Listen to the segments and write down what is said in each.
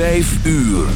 Vijf uur.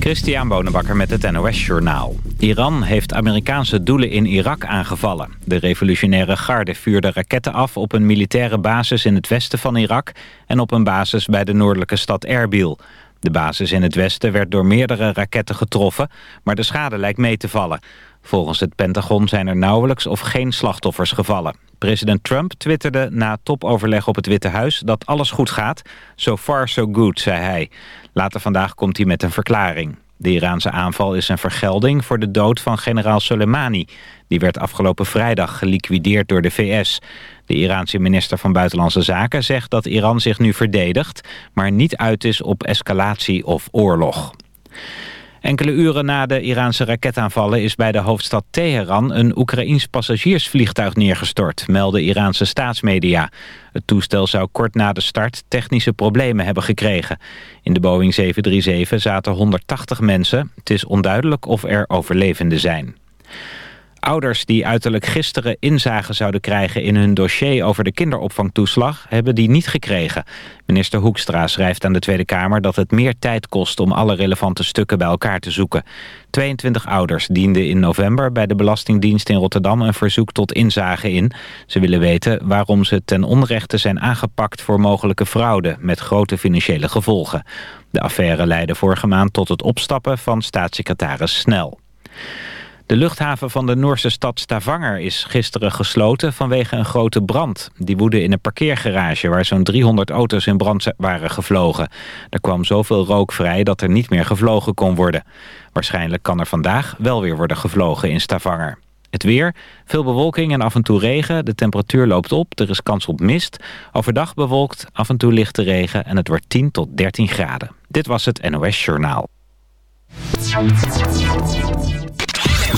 Christian Bonenbakker met het NOS Journaal. Iran heeft Amerikaanse doelen in Irak aangevallen. De revolutionaire garde vuurde raketten af op een militaire basis in het westen van Irak... en op een basis bij de noordelijke stad Erbil. De basis in het westen werd door meerdere raketten getroffen... maar de schade lijkt mee te vallen. Volgens het Pentagon zijn er nauwelijks of geen slachtoffers gevallen. President Trump twitterde na topoverleg op het Witte Huis dat alles goed gaat. So far so good, zei hij. Later vandaag komt hij met een verklaring. De Iraanse aanval is een vergelding voor de dood van generaal Soleimani. Die werd afgelopen vrijdag geliquideerd door de VS. De Iraanse minister van Buitenlandse Zaken zegt dat Iran zich nu verdedigt... maar niet uit is op escalatie of oorlog. Enkele uren na de Iraanse raketaanvallen is bij de hoofdstad Teheran een Oekraïns passagiersvliegtuig neergestort, melden Iraanse staatsmedia. Het toestel zou kort na de start technische problemen hebben gekregen. In de Boeing 737 zaten 180 mensen. Het is onduidelijk of er overlevenden zijn. Ouders die uiterlijk gisteren inzage zouden krijgen in hun dossier over de kinderopvangtoeslag hebben die niet gekregen. Minister Hoekstra schrijft aan de Tweede Kamer dat het meer tijd kost om alle relevante stukken bij elkaar te zoeken. 22 ouders dienden in november bij de Belastingdienst in Rotterdam een verzoek tot inzage in. Ze willen weten waarom ze ten onrechte zijn aangepakt voor mogelijke fraude met grote financiële gevolgen. De affaire leidde vorige maand tot het opstappen van staatssecretaris Snel. De luchthaven van de Noorse stad Stavanger is gisteren gesloten vanwege een grote brand. Die woedde in een parkeergarage waar zo'n 300 auto's in brand waren gevlogen. Er kwam zoveel rook vrij dat er niet meer gevlogen kon worden. Waarschijnlijk kan er vandaag wel weer worden gevlogen in Stavanger. Het weer, veel bewolking en af en toe regen. De temperatuur loopt op, er is kans op mist. Overdag bewolkt, af en toe lichte regen en het wordt 10 tot 13 graden. Dit was het NOS Journaal.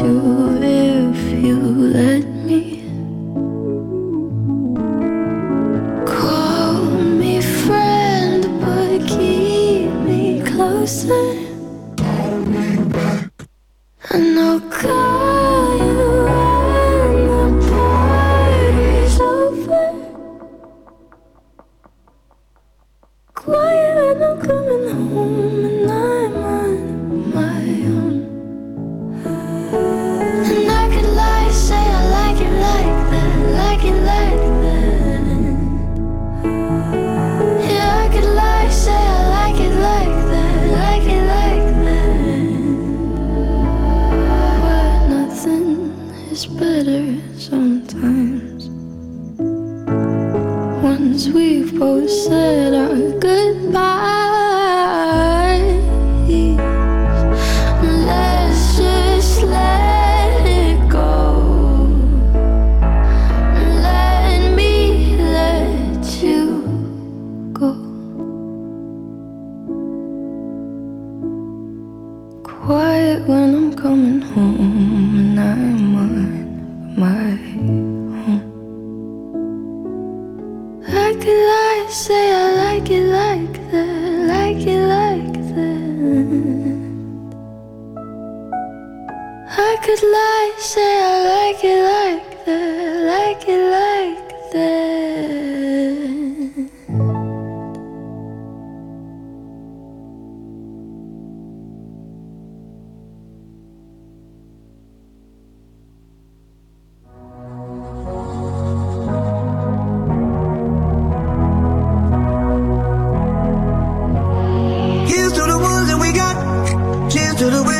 To.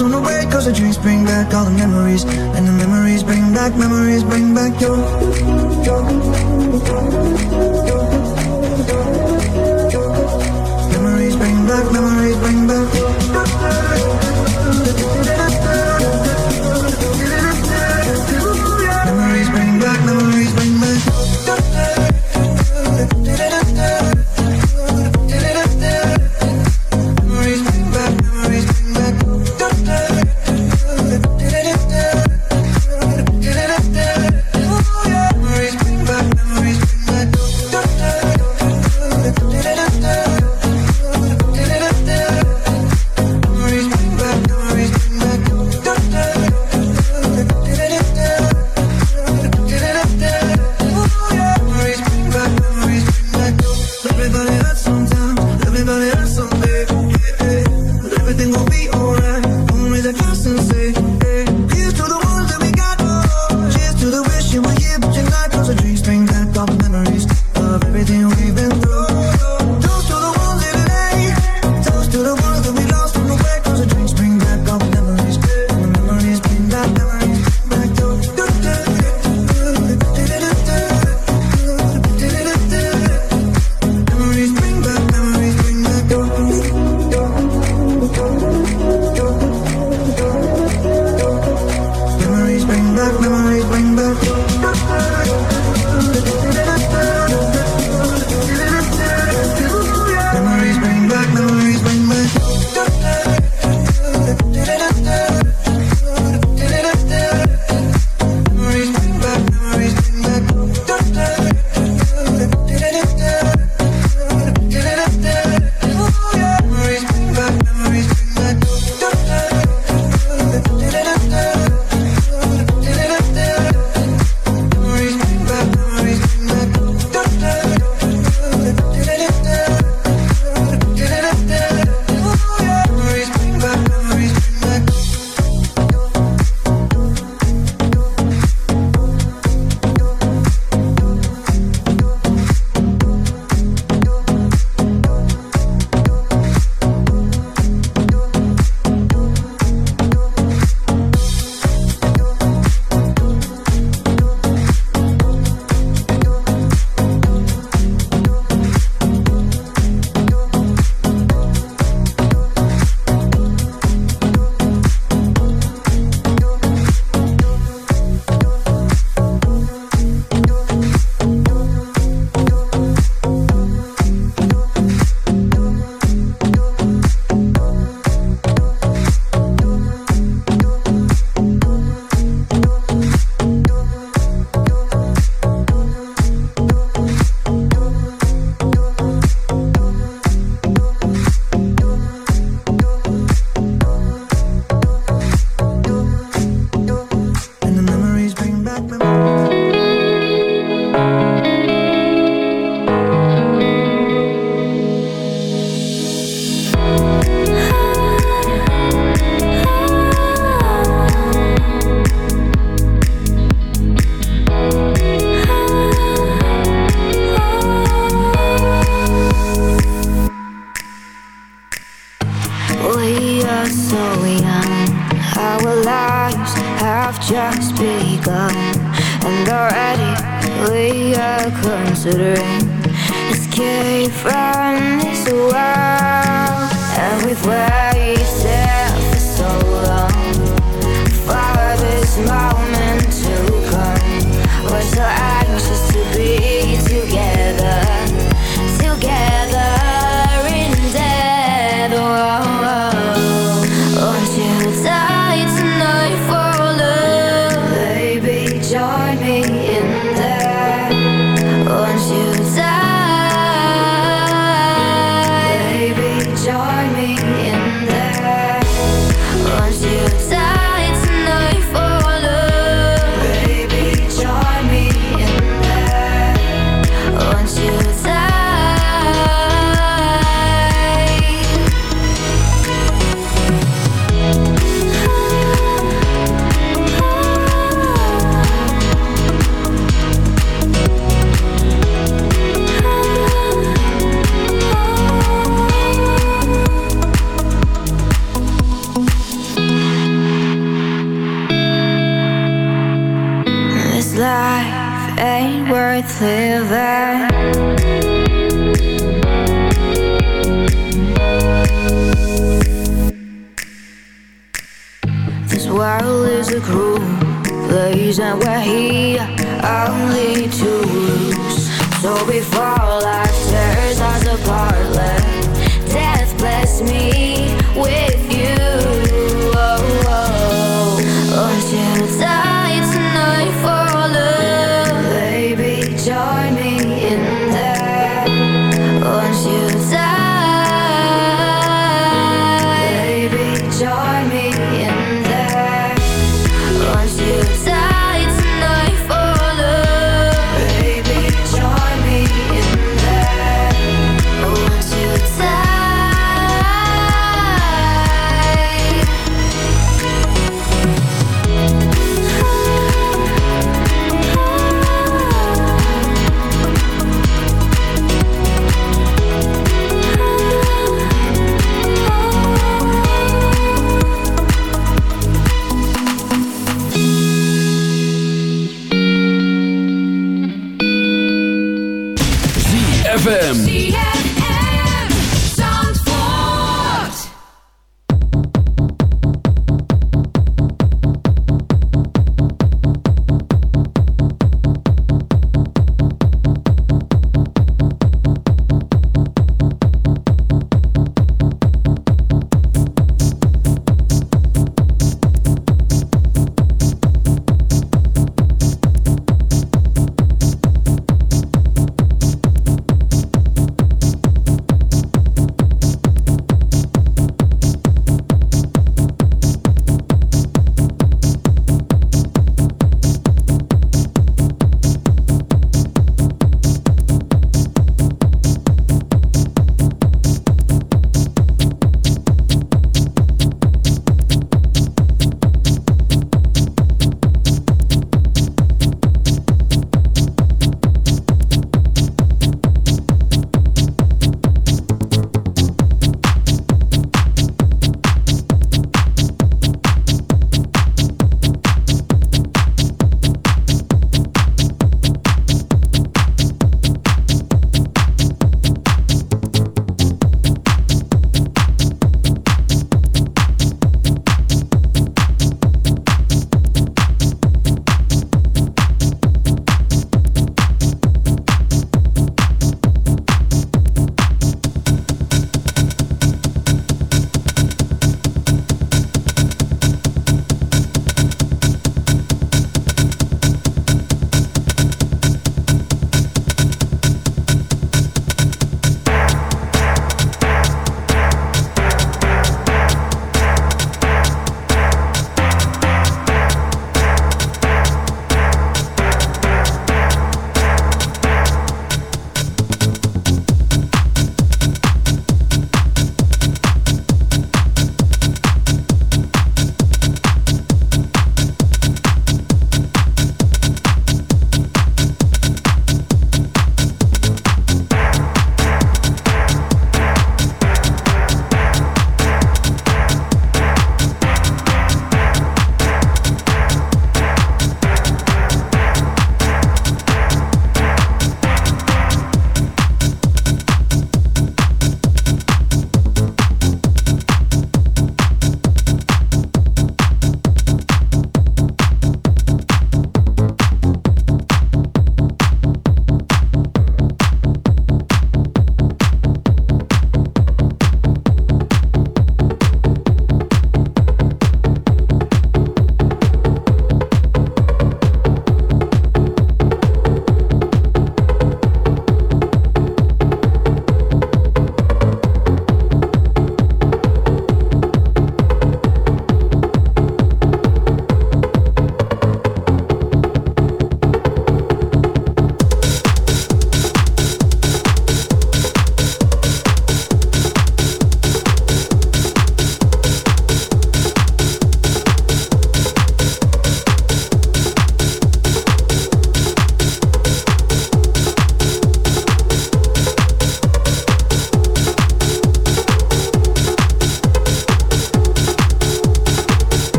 don't know where Cause the dreams bring back all the memories. And the memories bring back, memories bring back your, your, your, your. Memories bring back, memories bring back your. we are so young. Our lives have just begun. And already we are considering Escape from this world. And we've waited for so long. For this moment to come. We're so anxious to be